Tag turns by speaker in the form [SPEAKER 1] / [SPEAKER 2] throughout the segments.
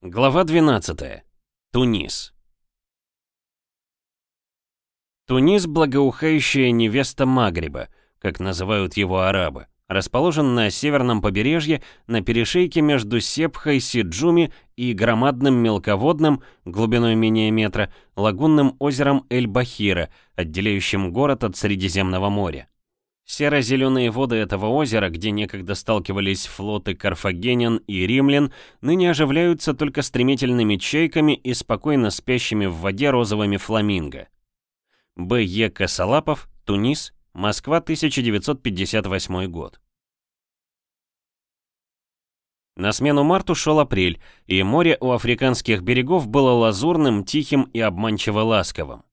[SPEAKER 1] Глава 12. Тунис. Тунис – благоухающая невеста Магриба, как называют его арабы, расположен на северном побережье на перешейке между Сепхой, Сиджуми и громадным мелководным, глубиной менее метра, лагунным озером Эль-Бахира, отделяющим город от Средиземного моря. Серо-зеленые воды этого озера, где некогда сталкивались флоты карфагенян и римлян, ныне оживляются только стремительными чайками и спокойно спящими в воде розовыми фламинго. Б. Е. Косолапов, Тунис, Москва, 1958 год. На смену марту шел апрель, и море у африканских берегов было лазурным, тихим и обманчиво ласковым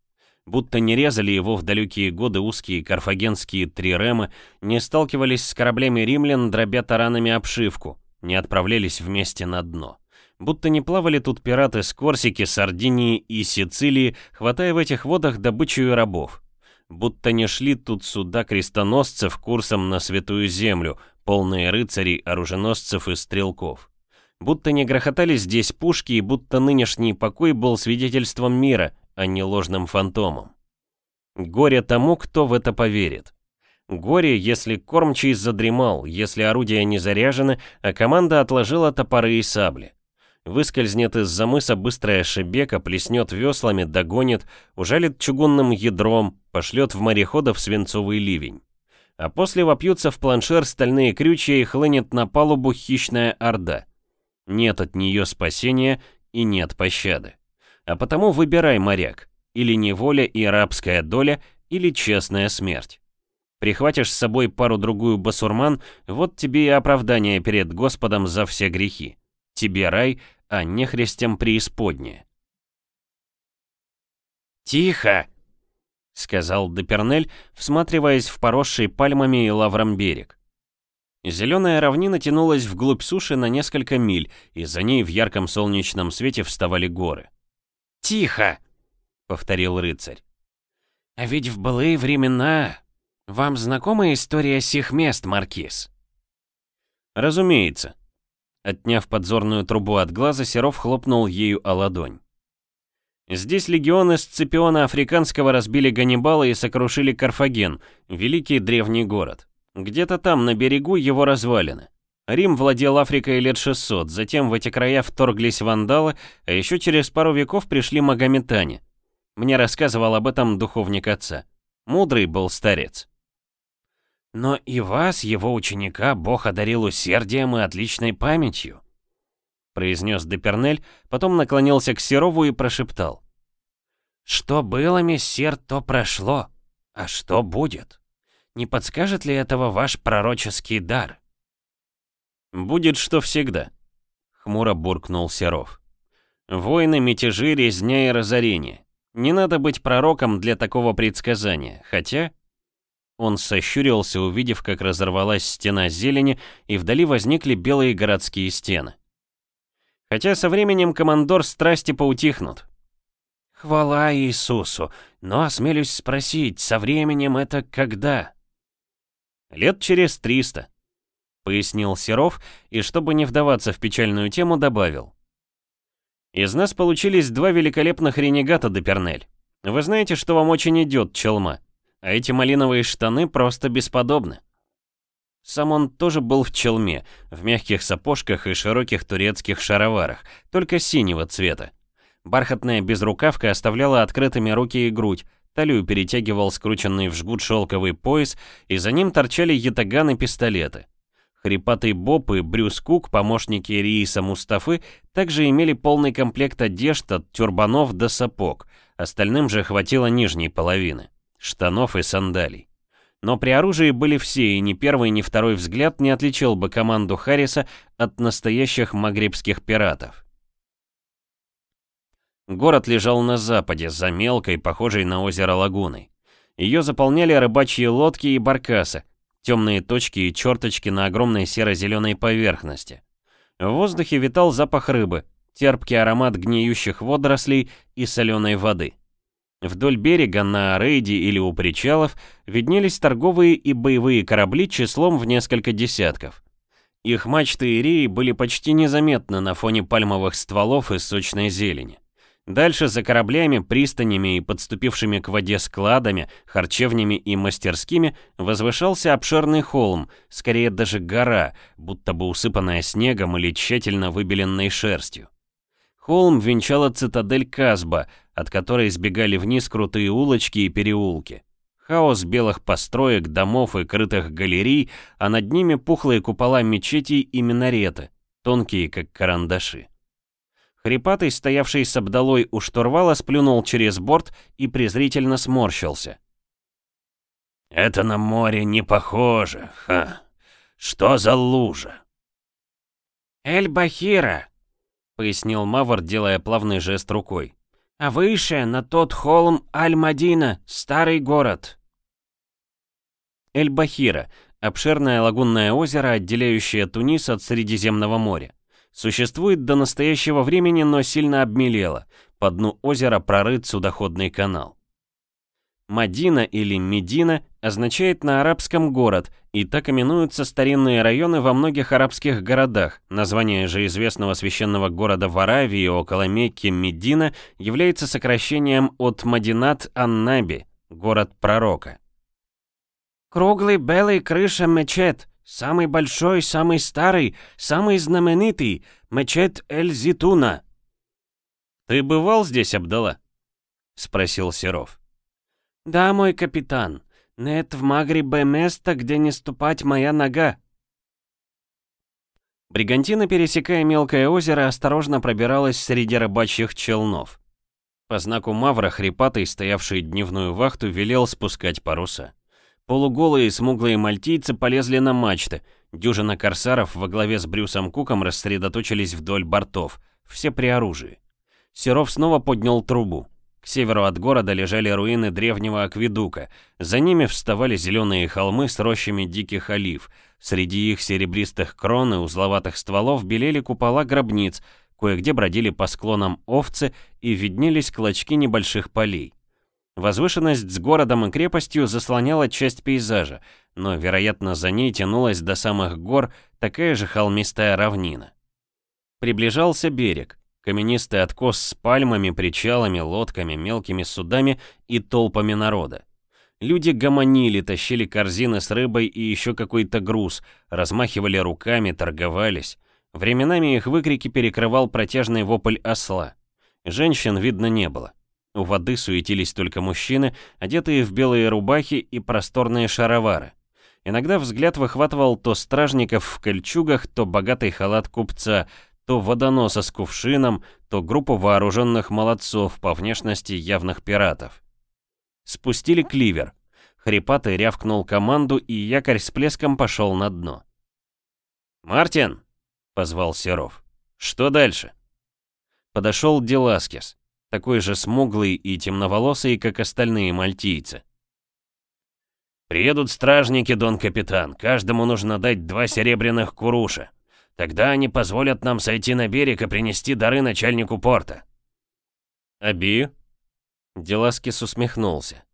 [SPEAKER 1] будто не резали его в далекие годы узкие карфагенские триремы, не сталкивались с кораблями римлян, дробя таранами обшивку, не отправлялись вместе на дно. Будто не плавали тут пираты с Корсики, Сардинии и Сицилии, хватая в этих водах добычу и рабов. Будто не шли тут суда крестоносцев курсом на Святую Землю, полные рыцарей, оруженосцев и стрелков. Будто не грохотали здесь пушки, и будто нынешний покой был свидетельством мира, а не ложным фантомом. Горе тому, кто в это поверит. Горе, если кормчий задремал, если орудия не заряжены, а команда отложила топоры и сабли. Выскользнет из-за мыса быстрая шебека, плеснет веслами, догонит, ужалит чугунным ядром, пошлет в мореходов свинцовый ливень. А после вопьются в планшер стальные крючья и хлынет на палубу хищная орда. Нет от нее спасения и нет пощады. А потому выбирай, моряк, или неволя и рабская доля, или честная смерть. Прихватишь с собой пару-другую басурман, вот тебе и оправдание перед Господом за все грехи. Тебе рай, а нехристям преисподняя.
[SPEAKER 2] «Тихо!»
[SPEAKER 1] — сказал Депернель, всматриваясь в поросший пальмами и лавром берег. Зеленая равнина тянулась вглубь суши на несколько миль, и за ней в ярком солнечном свете вставали горы.
[SPEAKER 2] «Тихо!» — повторил рыцарь. «А ведь в былые времена... Вам знакома история сих мест, Маркиз?»
[SPEAKER 1] «Разумеется». Отняв подзорную трубу от глаза, Серов хлопнул ею о ладонь. Здесь легионы Сципиона Африканского разбили Ганнибала и сокрушили Карфаген, великий древний город. Где-то там, на берегу, его развалины. Рим владел Африкой лет 600, затем в эти края вторглись вандалы, а еще через пару веков пришли магометане. Мне рассказывал об этом духовник отца. Мудрый был старец.
[SPEAKER 2] Но и вас, его ученика, Бог одарил усердием и отличной памятью, произнес Депернель, потом наклонился к Серову и прошептал. Что было, мессер, то прошло. А что будет? Не подскажет ли этого ваш пророческий дар?
[SPEAKER 1] «Будет что всегда», — хмуро буркнул Серов. «Войны, мятежи, резня и разорение. Не надо быть пророком для такого предсказания, хотя...» Он сощурился, увидев, как разорвалась стена зелени, и вдали возникли белые городские стены. Хотя со временем командор страсти поутихнут.
[SPEAKER 2] «Хвала Иисусу! Но осмелюсь спросить, со временем это когда?»
[SPEAKER 1] «Лет через триста», пояснил Серов и, чтобы не вдаваться в печальную тему, добавил. Из нас получились два великолепных ренегата Депернель. Вы знаете, что вам очень идет челма, а эти малиновые штаны просто бесподобны. Сам он тоже был в челме, в мягких сапожках и широких турецких шароварах, только синего цвета. Бархатная безрукавка оставляла открытыми руки и грудь, талию перетягивал скрученный в жгут шелковый пояс, и за ним торчали ятаган и пистолеты. Хрипатый Боб и Брюс Кук, помощники Рииса Мустафы, также имели полный комплект одежд от тюрбанов до сапог, остальным же хватило нижней половины, штанов и сандалий. Но при оружии были все, и ни первый, ни второй взгляд не отличил бы команду Харриса от настоящих магрибских пиратов. Город лежал на западе, за мелкой, похожей на озеро лагуной. Ее заполняли рыбачьи лодки и баркасы, темные точки и черточки на огромной серо-зеленой поверхности. В воздухе витал запах рыбы, терпкий аромат гниющих водорослей и соленой воды. Вдоль берега на рейде или у причалов виднелись торговые и боевые корабли числом в несколько десятков. Их мачты и реи были почти незаметны на фоне пальмовых стволов и сочной зелени. Дальше за кораблями, пристанями и подступившими к воде складами, харчевнями и мастерскими возвышался обширный холм, скорее даже гора, будто бы усыпанная снегом или тщательно выбеленной шерстью. Холм венчала цитадель Казба, от которой сбегали вниз крутые улочки и переулки. Хаос белых построек, домов и крытых галерей, а над ними пухлые купола мечетей и минареты, тонкие как карандаши. Хрипатый, стоявший с обдалой у штурвала, сплюнул через борт и презрительно сморщился. «Это на море не похоже, ха! Что за лужа?»
[SPEAKER 2] «Эль-Бахира», — пояснил Мавр, делая плавный жест рукой. «А выше, на тот холм Аль-Мадина, старый город».
[SPEAKER 1] Эль-Бахира — обширное лагунное озеро, отделяющее Тунис от Средиземного моря. Существует до настоящего времени, но сильно обмелело. По дну озера прорыт судоходный канал. Мадина или Медина означает на арабском «город», и так именуются старинные районы во многих арабских городах. Название же известного священного города в Аравии около Мекки Медина является сокращением от Мадинат Аннаби, город пророка.
[SPEAKER 2] «Круглый белый крыша мечет», Самый большой, самый старый, самый знаменитый мечеть Эль-Зитуна.
[SPEAKER 1] Ты бывал здесь, Абдала? Спросил Серов.
[SPEAKER 2] Да, мой капитан. Нет в Магрибе место, где не ступать моя нога.
[SPEAKER 1] Бригантина, пересекая мелкое озеро, осторожно пробиралась среди рыбачьих челнов. По знаку Мавра хрипатый, стоявший дневную вахту, велел спускать паруса. Полуголые смуглые мальтийцы полезли на мачты. Дюжина корсаров во главе с Брюсом Куком рассредоточились вдоль бортов, все при оружии. Серов снова поднял трубу. К северу от города лежали руины древнего акведука. За ними вставали зеленые холмы с рощами диких олив. Среди их серебристых крон и узловатых стволов белели купола гробниц, кое-где бродили по склонам овцы и виднелись клочки небольших полей. Возвышенность с городом и крепостью заслоняла часть пейзажа, но, вероятно, за ней тянулась до самых гор такая же холмистая равнина. Приближался берег, каменистый откос с пальмами, причалами, лодками, мелкими судами и толпами народа. Люди гомонили, тащили корзины с рыбой и еще какой-то груз, размахивали руками, торговались. Временами их выкрики перекрывал протяжный вопль осла. Женщин видно не было. У воды суетились только мужчины, одетые в белые рубахи и просторные шаровары. Иногда взгляд выхватывал то стражников в кольчугах, то богатый халат купца, то водоноса с кувшином, то группу вооруженных молодцов по внешности явных пиратов. Спустили кливер. Хрипатый рявкнул команду, и якорь с плеском пошел на дно. «Мартин!» — позвал Серов. «Что дальше?» Подошел Деласкес такой же смуглый и темноволосый, как остальные мальтийцы. «Приедут стражники, дон капитан, каждому нужно дать два серебряных куруша. Тогда они позволят нам сойти на берег и принести дары начальнику порта». «Аби?» Деласкис усмехнулся.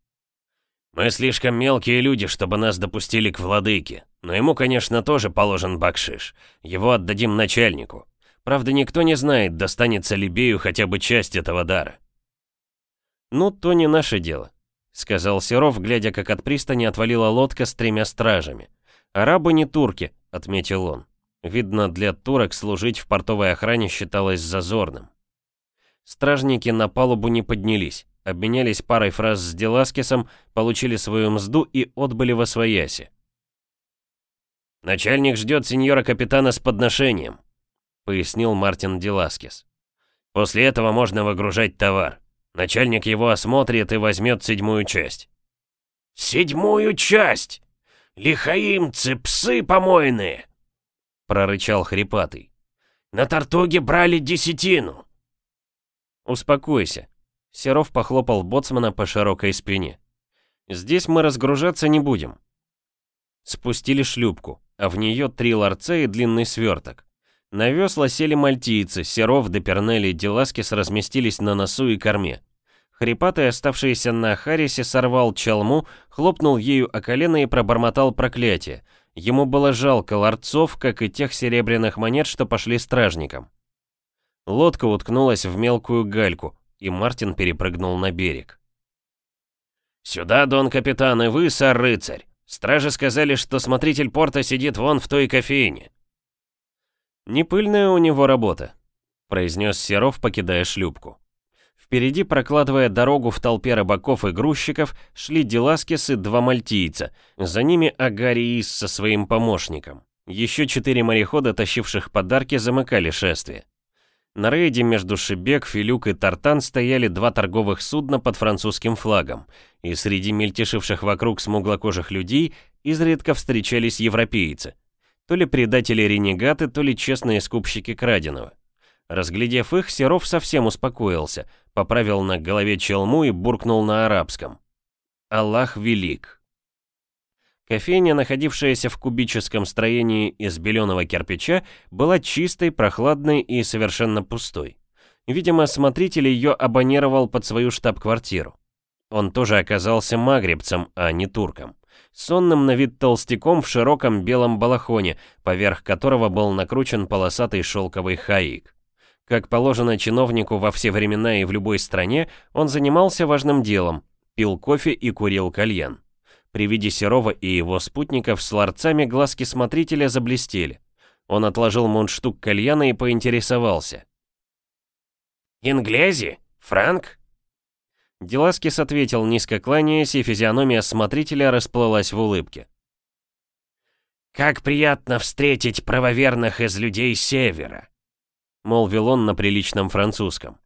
[SPEAKER 1] «Мы слишком мелкие люди, чтобы нас допустили к владыке. Но ему, конечно, тоже положен бакшиш. Его отдадим начальнику. Правда, никто не знает, достанется ли Бею хотя бы часть этого дара. «Ну, то не наше дело», — сказал Серов, глядя, как от пристани отвалила лодка с тремя стражами. «Арабы не турки», — отметил он. Видно, для турок служить в портовой охране считалось зазорным. Стражники на палубу не поднялись, обменялись парой фраз с Деласкисом, получили свою мзду и отбыли во свояси. «Начальник ждет сеньора-капитана с подношением», — пояснил Мартин Деласкес. «После этого можно выгружать товар. Начальник его осмотрит и возьмет седьмую часть». «Седьмую часть! Лихаимцы, псы помойные!» — прорычал хрипатый. «На Тартуге брали десятину!» «Успокойся», — Серов похлопал боцмана по широкой спине. «Здесь мы разгружаться не будем». Спустили шлюпку, а в нее три ларца и длинный сверток. На весла сели мальтийцы, Серов, Депернелли и Деласкис разместились на носу и корме. Хрипатый, оставшийся на Харисе, сорвал чалму, хлопнул ею о колено и пробормотал проклятие. Ему было жалко ларцов, как и тех серебряных монет, что пошли стражникам. Лодка уткнулась в мелкую гальку, и Мартин перепрыгнул на берег. «Сюда, дон капитан, и вы, сэр-рыцарь! Стражи сказали, что смотритель порта сидит вон в той кофейне». «Не пыльная у него работа», — произнес Серов, покидая шлюпку. Впереди, прокладывая дорогу в толпе рыбаков и грузчиков, шли Деласкес и два мальтийца, за ними Агариис со своим помощником. Еще четыре морехода, тащивших подарки, замыкали шествие. На рейде между Шибек, Филюк и Тартан стояли два торговых судна под французским флагом, и среди мельтешивших вокруг смуглокожих людей изредка встречались европейцы. То ли предатели-ренегаты, то ли честные скупщики краденого. Разглядев их, Серов совсем успокоился, поправил на голове челму и буркнул на арабском. «Аллах велик». Кофейня, находившаяся в кубическом строении из беленого кирпича, была чистой, прохладной и совершенно пустой. Видимо, смотритель ее абонировал под свою штаб-квартиру. Он тоже оказался магребцем, а не турком. Сонным на вид толстяком в широком белом балахоне, поверх которого был накручен полосатый шелковый хаик. Как положено чиновнику во все времена и в любой стране, он занимался важным делом, пил кофе и курил кальян. При виде Серова и его спутников с ларцами глазки смотрителя заблестели. Он отложил мундштук кальяна и поинтересовался. «Инглези? Франк?» Деласкис ответил, низко кланяясь, и физиономия смотрителя расплылась в улыбке. «Как приятно встретить правоверных из людей Севера!» Молвил он на приличном французском.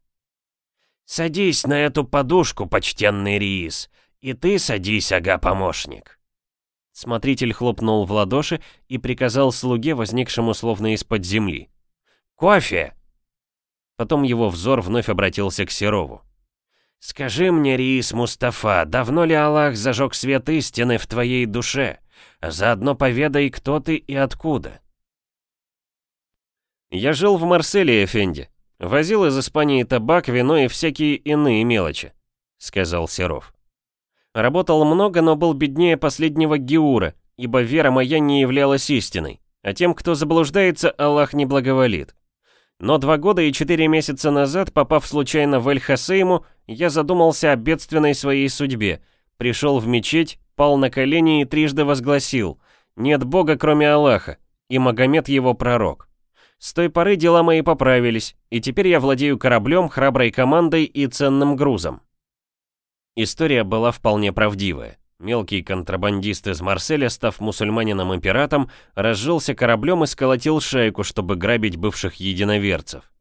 [SPEAKER 1] «Садись на эту подушку, почтенный Риис, «И ты садись, ага-помощник!» Смотритель хлопнул в ладоши и приказал слуге, возникшему словно из-под земли. «Кофе!» Потом его взор вновь обратился к Серову. «Скажи мне, Риис Мустафа, давно ли Аллах зажег свет истины в твоей душе? Заодно поведай, кто ты и откуда?» «Я жил в Марселе, Эфенди. Возил из Испании табак, вино и всякие иные мелочи», — сказал Серов. Работал много, но был беднее последнего Геура, ибо вера моя не являлась истиной, а тем, кто заблуждается, Аллах не благоволит. Но два года и четыре месяца назад, попав случайно в Эль-Хасейму, я задумался о бедственной своей судьбе, пришел в мечеть, пал на колени и трижды возгласил «Нет Бога, кроме Аллаха, и Магомед его пророк». С той поры дела мои поправились, и теперь я владею кораблем, храброй командой и ценным грузом. История была вполне правдивая. Мелкий контрабандист из Марселя, став мусульманином и пиратом, разжился кораблем и сколотил шайку, чтобы грабить бывших единоверцев.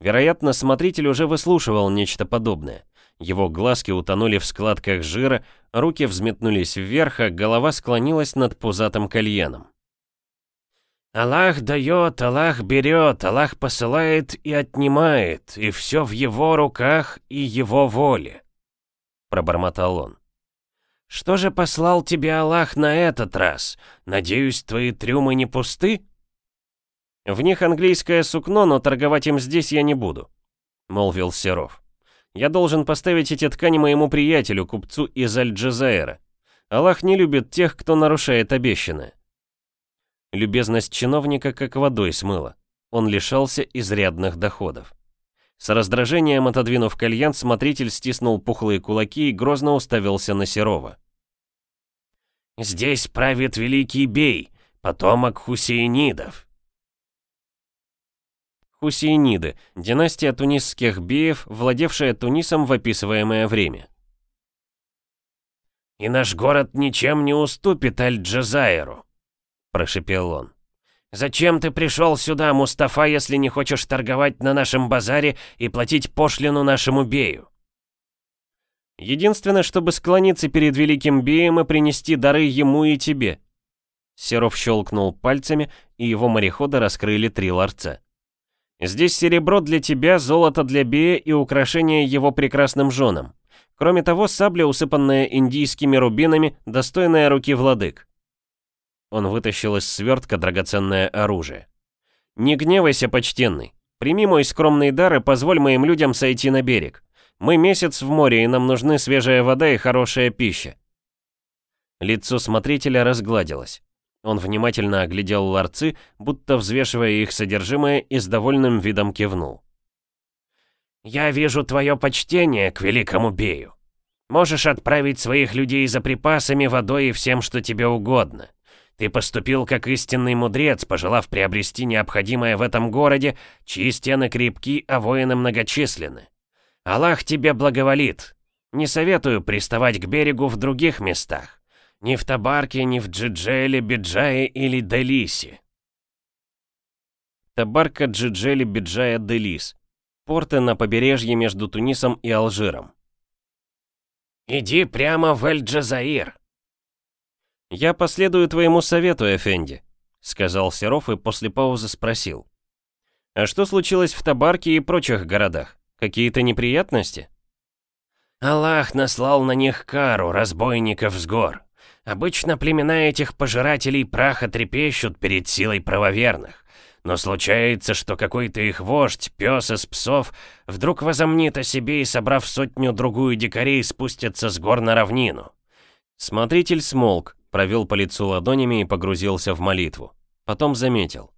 [SPEAKER 1] Вероятно, смотритель уже выслушивал нечто подобное. Его глазки утонули в складках жира, руки взметнулись вверх, а голова склонилась над пузатым кальяном. «Аллах дает, Аллах берет, Аллах посылает и отнимает, и все в его руках и его воле», пробормотал он. «Что же послал тебе Аллах на этот раз? Надеюсь, твои трюмы не пусты?» «В них английское сукно, но торговать им здесь я не буду», — молвил Серов. «Я должен поставить эти ткани моему приятелю, купцу из Аль-Джазаира. Аллах не любит тех, кто нарушает обещанное». Любезность чиновника как водой смыла. Он лишался изрядных доходов. С раздражением отодвинув кальян, смотритель стиснул пухлые кулаки и грозно уставился на Серова. «Здесь правит великий бей, потомок хусейнидов». Хусейниды – династия тунисских беев, владевшая Тунисом в описываемое время. «И наш город ничем не уступит Аль-Джазайру», – прошепел он. «Зачем ты пришел сюда, Мустафа, если не хочешь торговать на нашем базаре и платить пошлину нашему бею?» «Единственное, чтобы склониться перед великим беем и принести дары ему и тебе». Серов щелкнул пальцами, и его мореходы раскрыли три ларца. «Здесь серебро для тебя, золото для бея и украшение его прекрасным женам. Кроме того, сабля, усыпанная индийскими рубинами, достойная руки владык. Он вытащил из свертка драгоценное оружие. «Не гневайся, почтенный. Прими мой скромный дар и позволь моим людям сойти на берег. Мы месяц в море, и нам нужны свежая вода и хорошая пища». Лицо смотрителя разгладилось. Он внимательно оглядел ларцы, будто взвешивая их содержимое и с довольным видом кивнул.
[SPEAKER 2] «Я вижу твое почтение к великому Бею. Можешь отправить своих людей за припасами, водой и всем, что тебе угодно. Ты поступил как истинный мудрец, пожелав приобрести необходимое в этом городе, чьи стены крепки, а воины многочисленны. Аллах тебе благоволит. Не советую приставать к берегу в других местах. Ни в Табарке, ни в Джиджеле, Биджае или Делисе.
[SPEAKER 1] Табарка, Джиджели, Биджая, Делис. Порты на побережье между Тунисом и Алжиром.
[SPEAKER 2] «Иди прямо в Эль-Джазаир»,
[SPEAKER 1] «Я последую твоему совету, Эфенди», — сказал Серов и после паузы спросил. «А что случилось в Табарке и прочих городах? Какие-то неприятности?»
[SPEAKER 2] «Аллах наслал на них кару, разбойников с гор. Обычно племена этих пожирателей праха трепещут перед силой правоверных. Но случается, что какой-то их вождь, пес из псов, вдруг возомнит о себе и, собрав сотню-другую дикарей, спустится с гор на равнину».
[SPEAKER 1] Смотритель смолк, провел по лицу ладонями и погрузился в молитву. Потом заметил.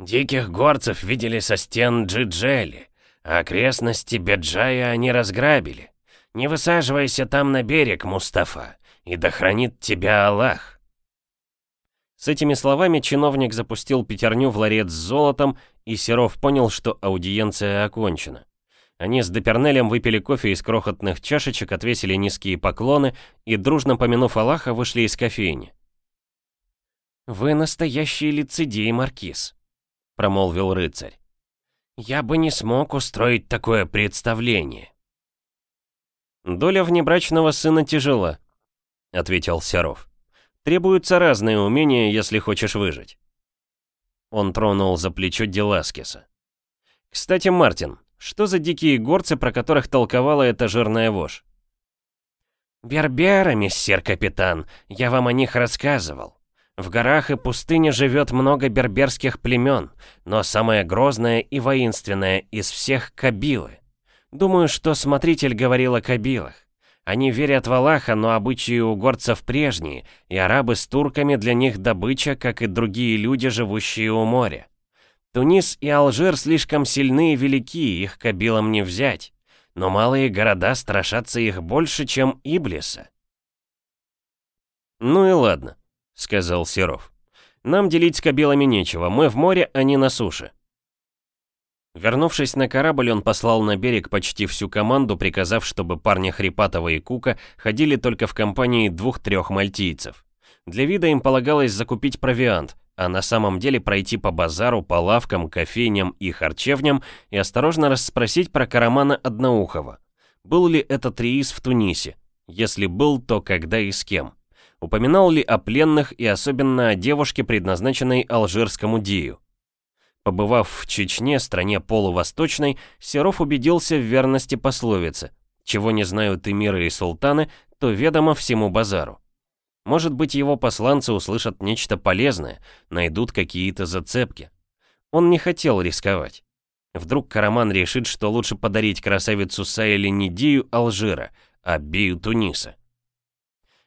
[SPEAKER 2] «Диких горцев видели со стен Джиджели, а окрестности Беджая они разграбили. Не высаживайся там на берег, Мустафа, и да хранит тебя Аллах».
[SPEAKER 1] С этими словами чиновник запустил пятерню в ларец с золотом, и Серов понял, что аудиенция окончена. Они с Депернелем выпили кофе из крохотных чашечек, отвесили низкие поклоны и, дружно помянув Аллаха, вышли из кофейни.
[SPEAKER 2] «Вы настоящий лицедей, Маркиз», — промолвил рыцарь. «Я бы не смог устроить такое представление».
[SPEAKER 1] «Доля внебрачного сына тяжела», — ответил Серов. «Требуются разные умения, если хочешь выжить». Он тронул за плечо Деласкеса. «Кстати, Мартин, что за дикие горцы, про которых толковала эта жирная вошь?
[SPEAKER 2] «Берберы, мистер капитан, я вам о них рассказывал. В горах и пустыне живет много берберских племен, но самое грозное и воинственное из всех — Кабилы. Думаю, что смотритель говорил о Кабилах. Они верят в Аллаха, но обычаи у горцев прежние, и арабы с турками для них добыча, как и другие люди, живущие у моря. Тунис и Алжир слишком сильны и велики, их кабилам не взять. Но малые города страшатся их больше, чем Иблиса.
[SPEAKER 1] «Ну и ладно», — сказал Серов. «Нам делить с кабилами нечего, мы в море, а не на суше». Вернувшись на корабль, он послал на берег почти всю команду, приказав, чтобы парни Хрипатова и Кука ходили только в компании двух-трех мальтийцев. Для вида им полагалось закупить провиант, а на самом деле пройти по базару, по лавкам, кофейням и харчевням и осторожно расспросить про Карамана Одноухова. Был ли этот рейс в Тунисе? Если был, то когда и с кем? Упоминал ли о пленных и особенно о девушке, предназначенной алжирскому Дию? Побывав в Чечне, стране полувосточной, Серов убедился в верности пословицы «Чего не знают эмиры и султаны, то ведомо всему базару». Может быть, его посланцы услышат нечто полезное, найдут какие-то зацепки. Он не хотел рисковать. Вдруг Караман решит, что лучше подарить красавицу Сайли не Дию Алжира, а Бию Туниса.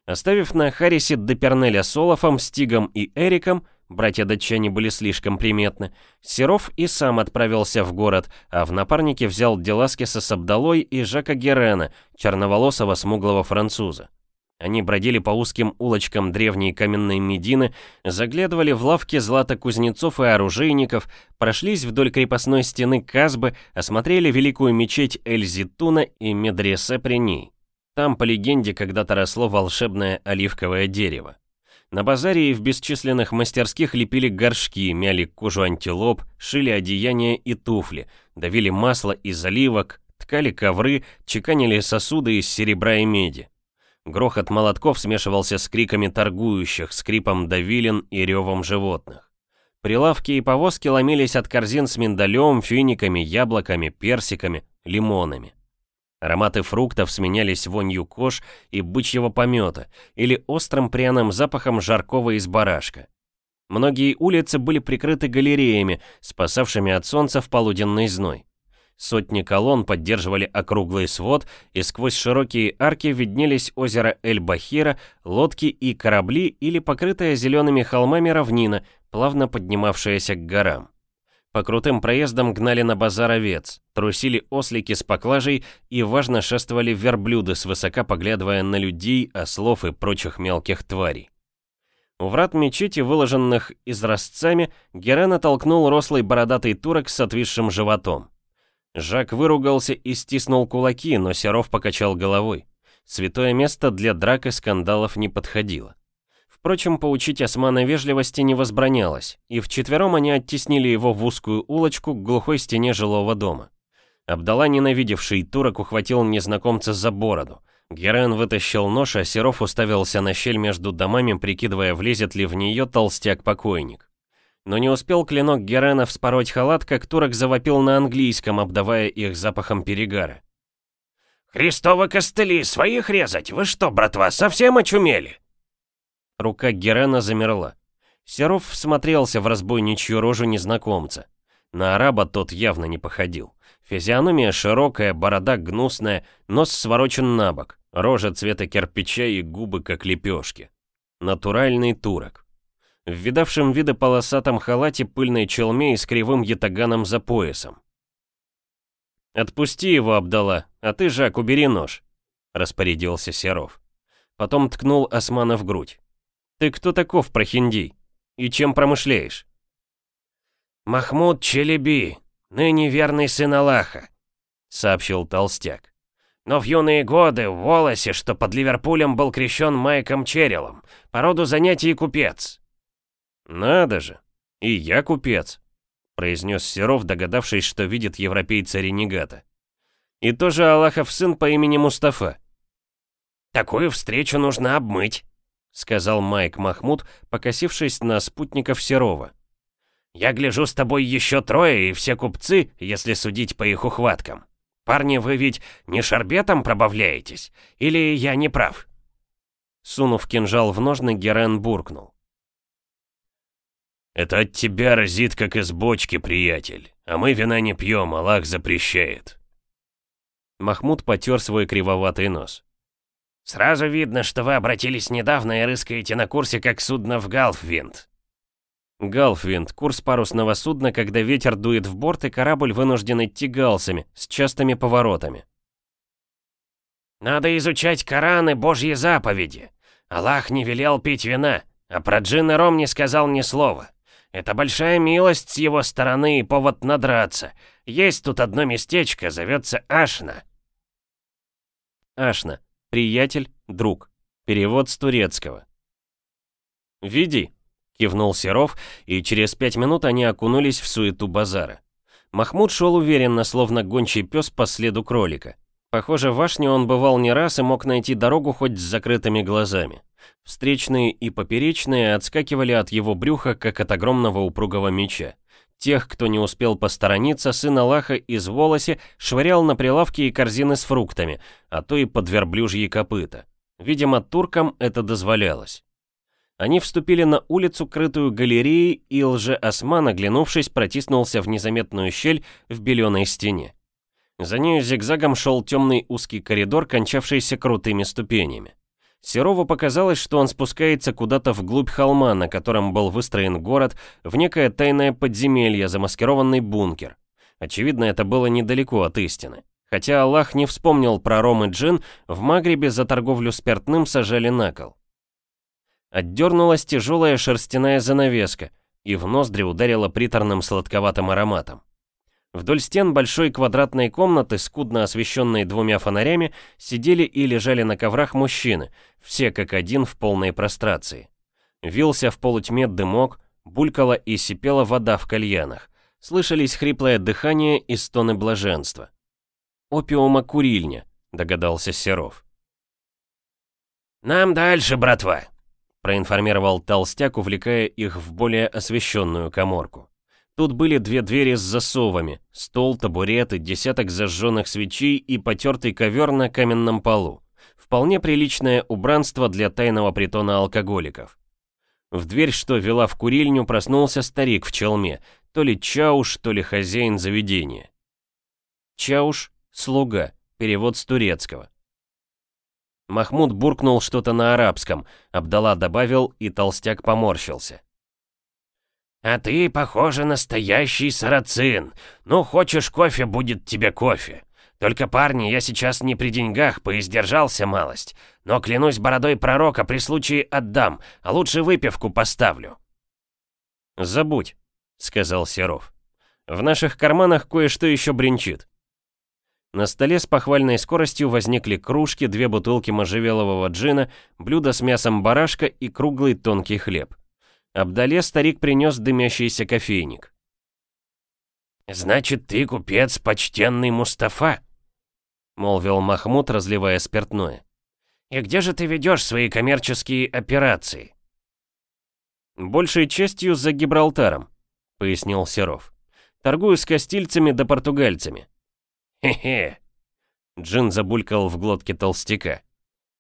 [SPEAKER 1] Оставив на Харрисе Депернеля с Олафом, Стигом и Эриком, братья-датчане были слишком приметны, Серов и сам отправился в город, а в напарнике взял Деласкеса с Абдалой и Жака Герена, черноволосого смуглого француза. Они бродили по узким улочкам древней каменной Медины, заглядывали в лавки златокузнецов и оружейников, прошлись вдоль крепостной стены Казбы, осмотрели великую мечеть Эль-Зитуна и медресе при ней. Там, по легенде, когда-то росло волшебное оливковое дерево. На базаре и в бесчисленных мастерских лепили горшки, мяли кожу антилоп, шили одеяния и туфли, давили масло из оливок, ткали ковры, чеканили сосуды из серебра и меди. Грохот молотков смешивался с криками торгующих, скрипом давилин и ревом животных. Прилавки и повозки ломились от корзин с миндалем, финиками, яблоками, персиками, лимонами. Ароматы фруктов сменялись вонью кож и бычьего помета или острым пряным запахом жаркого из барашка. Многие улицы были прикрыты галереями, спасавшими от солнца в полуденный зной. Сотни колонн поддерживали округлый свод, и сквозь широкие арки виднелись озеро Эль-Бахира, лодки и корабли или покрытая зелеными холмами равнина, плавно поднимавшаяся к горам. По крутым проездам гнали на базар овец, трусили ослики с поклажей и важно шествовали верблюды, свысока поглядывая на людей, ослов и прочих мелких тварей. У врат мечети, выложенных изразцами, Герена толкнул рослый бородатый турок с отвисшим животом. Жак выругался и стиснул кулаки, но Серов покачал головой. Святое место для драк и скандалов не подходило. Впрочем, поучить османа вежливости не возбранялось, и вчетвером они оттеснили его в узкую улочку к глухой стене жилого дома. Абдала, ненавидевший турок, ухватил незнакомца за бороду. Герен вытащил нож, а Серов уставился на щель между домами, прикидывая, влезет ли в нее толстяк-покойник. Но не успел клинок Герена вспороть халат, как турок завопил на английском, обдавая их запахом перегара.
[SPEAKER 2] «Христовы костыли, своих резать? Вы что, братва, совсем очумели?»
[SPEAKER 1] Рука Герена замерла. Серов всмотрелся в разбойничью рожу незнакомца. На араба тот явно не походил. Физиономия широкая, борода гнусная, нос сворочен на бок, рожа цвета кирпича и губы как лепешки. Натуральный турок. В видавшем виды полосатом халате пыльной челме и с кривым ятаганом за поясом. «Отпусти его, Абдала, а ты, Жак, убери нож», — распорядился Серов. Потом ткнул Османа в грудь. «Ты кто таков, прохиндей? И чем промышляешь?»
[SPEAKER 2] «Махмуд Челеби, ныне верный сын Аллаха», — сообщил толстяк. «Но в юные годы в волосе, что под Ливерпулем был крещен Майком Черриллом, по роду занятий купец».
[SPEAKER 1] «Надо же, и я купец», — произнес Серов, догадавшись, что видит европейца-ренегата. «И тоже Аллахов сын по имени Мустафа».
[SPEAKER 2] «Такую встречу нужно обмыть», — сказал Майк Махмуд, покосившись на спутников Серова. «Я гляжу, с тобой еще трое, и все купцы, если судить по их ухваткам. Парни, вы ведь не шарбетом пробавляетесь? Или я не прав?»
[SPEAKER 1] Сунув кинжал в ножны, Герен буркнул.
[SPEAKER 3] «Это от тебя разит, как из бочки, приятель. А мы вина не пьем, Аллах запрещает».
[SPEAKER 1] Махмуд потер свой кривоватый нос.
[SPEAKER 2] «Сразу видно, что вы обратились недавно и рыскаете на курсе, как судно в Галфвинд».
[SPEAKER 1] Галфвинд — курс парусного судна, когда ветер дует в борт и корабль вынужден идти галсами, с частыми поворотами.
[SPEAKER 2] «Надо изучать Коран и Божьи заповеди. Аллах не велел пить вина, а про джин и ром не сказал ни слова. Это большая милость с его стороны и повод надраться. Есть тут одно местечко, зовется Ашна.
[SPEAKER 1] Ашна. Приятель, друг. Перевод с турецкого. «Веди», — кивнул Серов, и через пять минут они окунулись в суету базара. Махмуд шел уверенно, словно гончий пес по следу кролика. Похоже, в Ашне он бывал не раз и мог найти дорогу хоть с закрытыми глазами. Встречные и поперечные отскакивали от его брюха, как от огромного упругого меча. Тех, кто не успел посторониться, сын Аллаха из волосе швырял на прилавки и корзины с фруктами, а то и под верблюжьи копыта. Видимо, туркам это дозволялось. Они вступили на улицу, крытую галереей, и лже-осман, оглянувшись, протиснулся в незаметную щель в беленой стене. За нею зигзагом шел темный узкий коридор, кончавшийся крутыми ступенями. Серову показалось, что он спускается куда-то вглубь холма, на котором был выстроен город, в некое тайное подземелье, замаскированный бункер. Очевидно, это было недалеко от истины. Хотя Аллах не вспомнил про ром и джин, в Магрибе за торговлю спиртным сажали на кол. Отдернулась тяжелая шерстяная занавеска, и в ноздри ударила приторным сладковатым ароматом. Вдоль стен большой квадратной комнаты, скудно освещенной двумя фонарями, сидели и лежали на коврах мужчины, все как один в полной прострации. Вился в полутьме дымок, булькала и сипела вода в кальянах. Слышались хриплое дыхание и стоны блаженства. «Опиума курильня», — догадался Серов.
[SPEAKER 2] «Нам дальше, братва», —
[SPEAKER 1] проинформировал толстяк, увлекая их в более освещенную коморку. Тут были две двери с засовами, стол, табуреты, десяток зажженных свечей и потертый ковер на каменном полу. Вполне приличное убранство для тайного притона алкоголиков. В дверь, что вела в курильню, проснулся старик в челме, то ли чауш, то ли хозяин заведения. Чауш — слуга, перевод с турецкого. Махмуд буркнул что-то на арабском, Абдалла добавил, и толстяк поморщился.
[SPEAKER 2] «А ты, похоже, настоящий сарацин. Ну, хочешь кофе, будет тебе кофе. Только, парни, я сейчас не при деньгах, поиздержался малость. Но, клянусь бородой пророка, при случае отдам, а лучше выпивку поставлю».
[SPEAKER 1] «Забудь», — сказал Серов. «В наших карманах кое-что еще бренчит». На столе с похвальной скоростью возникли кружки, две бутылки можжевелового джина, блюдо с мясом барашка и круглый тонкий хлеб. Абдале старик принес дымящийся кофейник.
[SPEAKER 2] «Значит, ты купец, почтенный Мустафа?» — молвил Махмуд, разливая спиртное. «И где же ты ведешь свои коммерческие операции?»
[SPEAKER 1] «Большей частью за Гибралтаром», — пояснил Серов. «Торгую с костильцами да португальцами».
[SPEAKER 2] «Хе-хе», —
[SPEAKER 1] Джин забулькал в глотке толстяка.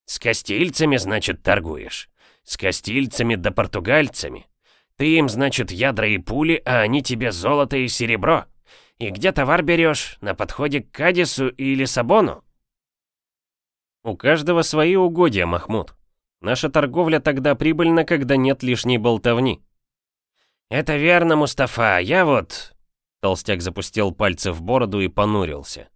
[SPEAKER 2] «С костильцами, значит, торгуешь?» С костильцами да португальцами. Ты им, значит, ядра и пули, а они тебе золото и серебро. И где товар берешь? На подходе к Кадису и Лиссабону?
[SPEAKER 1] У каждого свои угодья, Махмуд. Наша торговля тогда прибыльна, когда нет лишней болтовни.
[SPEAKER 2] Это верно, Мустафа, я вот...
[SPEAKER 1] Толстяк запустил пальцы в бороду и понурился.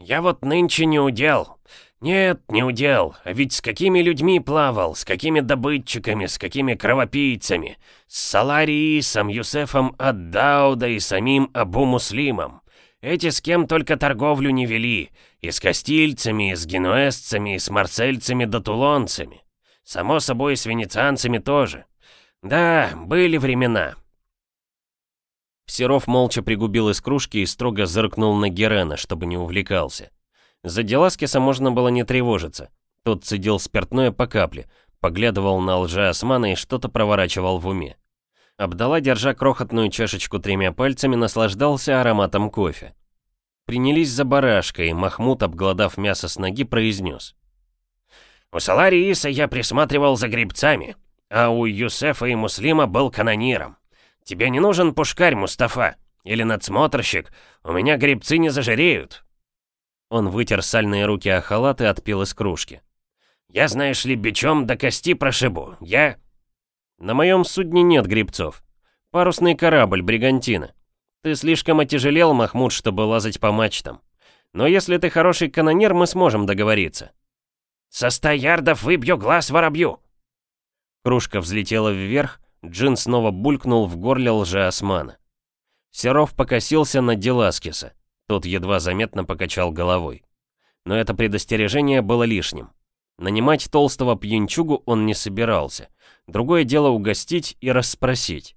[SPEAKER 2] Я вот нынче не удел. «Нет, не удел. А ведь с какими людьми плавал, с какими добытчиками, с какими кровопийцами. С Салариисом, Юсефом Аддауда и самим Абу Муслимом. Эти с кем только торговлю не вели. И с кастильцами, и с генуэзцами, и с марсельцами да тулонцами. Само собой, с венецианцами тоже. Да, были времена».
[SPEAKER 1] Серов молча пригубил из кружки и строго зыркнул на Герена, чтобы не увлекался. За Деласкиса можно было не тревожиться. Тот цедил спиртное по капле, поглядывал на лжеосмана и что-то проворачивал в уме. Абдала, держа крохотную чашечку тремя пальцами, наслаждался ароматом кофе. Принялись за барашка, и Махмуд, обглодав мясо с ноги, произнес.
[SPEAKER 2] «У Саларииса я присматривал за грибцами, а у Юсефа и Муслима был канониром. Тебе не нужен пушкарь, Мустафа, или надсмотрщик, у меня грибцы не зажиреют,
[SPEAKER 1] он вытер сальные руки о халат и отпил из кружки.
[SPEAKER 2] «Я, знаешь ли, бичом до кости прошибу. Я...»
[SPEAKER 1] «На моем судне нет грибцов. Парусный корабль, бригантина. Ты слишком отяжелел, Махмуд, чтобы лазать по мачтам. Но если ты хороший канонер, мы сможем договориться».
[SPEAKER 2] «Со ста ярдов выбью глаз воробью!»
[SPEAKER 1] Кружка взлетела вверх, Джин снова булькнул в горле лжеосмана. Серов покосился на Деласкиса. Тот едва заметно покачал головой. Но это предостережение было лишним. Нанимать толстого пьянчугу он не собирался. Другое дело угостить и расспросить.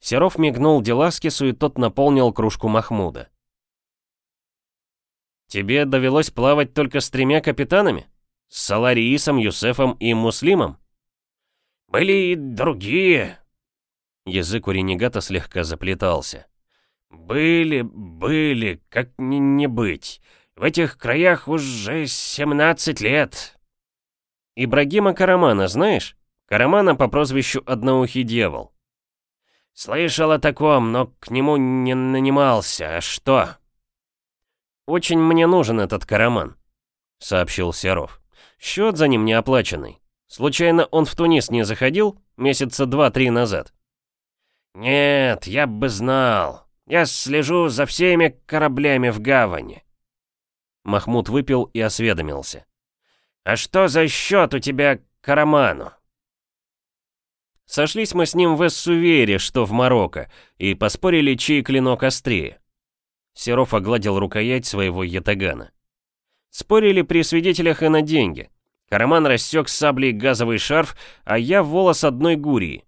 [SPEAKER 1] Серов мигнул Деласкису, и тот наполнил кружку Махмуда. «Тебе довелось плавать только с тремя капитанами? С Салариисом, Юсефом и Муслимом?»
[SPEAKER 2] «Были и другие».
[SPEAKER 1] Язык у ренегата слегка заплетался.
[SPEAKER 2] «Были, были, как не, не быть. В этих краях уже 17 лет».
[SPEAKER 1] «Ибрагима Карамана знаешь? Карамана по прозвищу Одноухий Дьявол».
[SPEAKER 2] «Слышал о таком, но к нему не нанимался. А что?»
[SPEAKER 1] «Очень мне нужен этот Караман», — сообщил Серов. «Счет за ним не оплаченный. Случайно он в Тунис не заходил месяца два-три назад?»
[SPEAKER 2] «Нет, я бы знал. Я слежу за всеми кораблями в гавани».
[SPEAKER 1] Махмуд выпил и осведомился.
[SPEAKER 2] «А что за счет у тебя Караману?»
[SPEAKER 1] Сошлись мы с ним в Эссувере, что в Марокко, и поспорили, чей клинок острее. Серов огладил рукоять своего ятагана. Спорили при свидетелях и на деньги. Караман рассек саблей газовый шарф, а я волос одной гурии.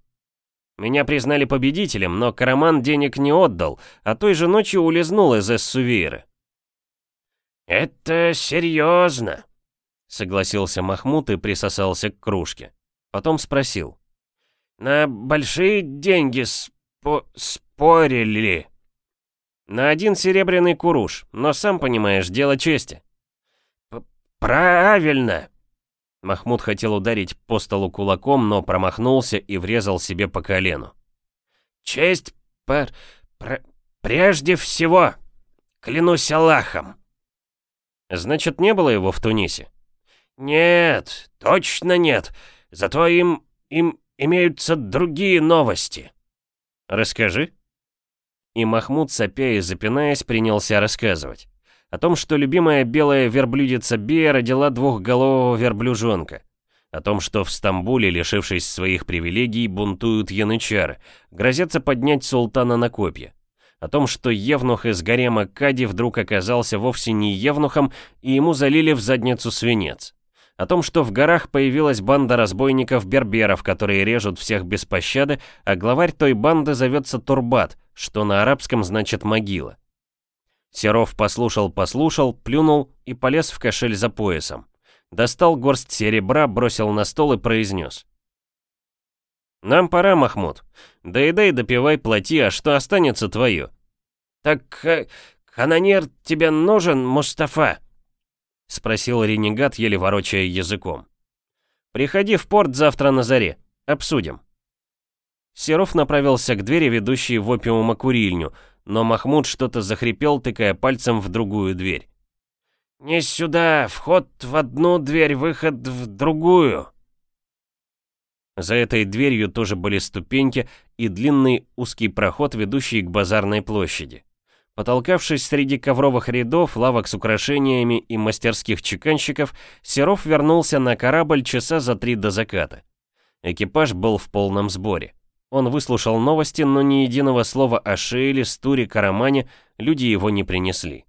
[SPEAKER 1] Меня признали победителем, но Караман денег не отдал, а той же ночью улизнул из Эссувейры.
[SPEAKER 2] «Это серьезно», —
[SPEAKER 1] согласился Махмуд и присосался к кружке. Потом спросил.
[SPEAKER 2] «На большие деньги спо спорили?»
[SPEAKER 1] «На один серебряный куруш, но сам понимаешь, дело чести».
[SPEAKER 2] П «Правильно»,
[SPEAKER 1] Махмуд хотел ударить по столу кулаком, но промахнулся и врезал себе по колену.
[SPEAKER 2] «Честь пр... Пр... прежде всего!» клянусь Аллахом!»
[SPEAKER 1] «Значит, не было его в Тунисе?»
[SPEAKER 2] «Нет, точно нет. Зато им... им имеются другие новости».
[SPEAKER 1] «Расскажи». И Махмуд, сопя и запинаясь, принялся рассказывать. О том, что любимая белая верблюдица Бея родила двухголового верблюжонка. О том, что в Стамбуле, лишившись своих привилегий, бунтуют янычары, грозятся поднять султана на копья. О том, что евнух из гарема Кади вдруг оказался вовсе не евнухом, и ему залили в задницу свинец. О том, что в горах появилась банда разбойников-берберов, которые режут всех без пощады, а главарь той банды зовется Турбат, что на арабском значит могила. Серов послушал-послушал, плюнул и полез в кошель за поясом. Достал горсть серебра, бросил на стол и произнес. «Нам пора, Махмуд. Доедай, допивай, плати, а что останется твое?»
[SPEAKER 2] «Так э, канонер тебе нужен, Мустафа?»
[SPEAKER 1] — спросил ренегат, еле ворочая языком. «Приходи в порт завтра на заре. Обсудим». Серов направился к двери, ведущей в опиумокурильню, но Махмуд что-то захрипел, тыкая пальцем в другую дверь.
[SPEAKER 2] «Не сюда, вход в одну дверь, выход в другую».
[SPEAKER 1] За этой дверью тоже были ступеньки и длинный узкий проход, ведущий к базарной площади. Потолкавшись среди ковровых рядов, лавок с украшениями и мастерских чеканщиков, Серов вернулся на корабль часа за три до заката. Экипаж был в полном сборе. Он выслушал новости, но ни единого слова о Шейле, Стуре, Карамане люди его не принесли.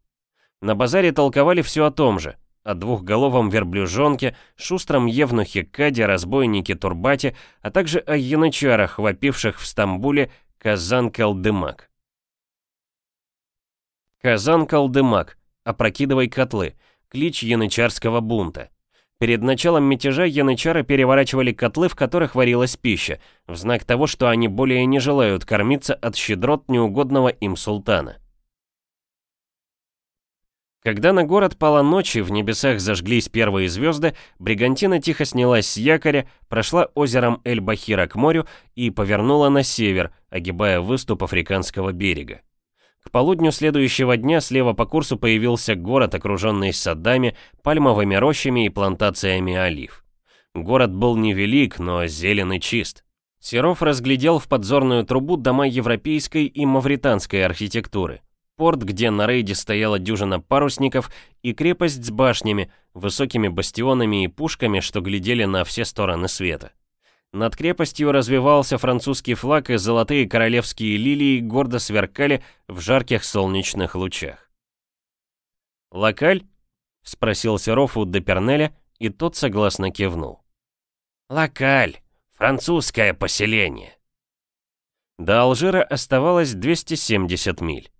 [SPEAKER 1] На базаре толковали все о том же, о двухголовом верблюжонке, шустром евнухе Каде, разбойнике Турбате, а также о янычарах, вопивших в Стамбуле Казан-Калдымак. Казан-Калдымак, опрокидывай котлы, клич янычарского бунта. Перед началом мятежа янычары переворачивали котлы, в которых варилась пища, в знак того, что они более не желают кормиться от щедрот неугодного им султана. Когда на город пала ночь и в небесах зажглись первые звезды, Бригантина тихо снялась с якоря, прошла озером Эль-Бахира к морю и повернула на север, огибая выступ африканского берега. К полудню следующего дня слева по курсу появился город, окруженный садами, пальмовыми рощами и плантациями олив. Город был невелик, но зелен и чист. Серов разглядел в подзорную трубу дома европейской и мавританской архитектуры. Порт, где на рейде стояла дюжина парусников, и крепость с башнями, высокими бастионами и пушками, что глядели на все стороны света. Над крепостью развивался французский флаг, и золотые королевские лилии гордо сверкали в жарких солнечных лучах. «Локаль?» — спросил Серов у Депернеля, и тот согласно кивнул.
[SPEAKER 2] «Локаль. Французское поселение».
[SPEAKER 1] До Алжира оставалось 270 миль.